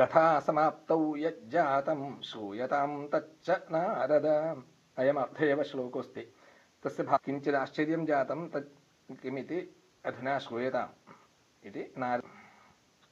कथासमाप्तौ यज्जातं श्रूयतां तच्च नारद। अयमर्थ श्लोकोऽस्ति। तस्य भा किञ्चिदाश्चर्यं जातं तत् किमिति अधुना श्रूयताम् इति नारद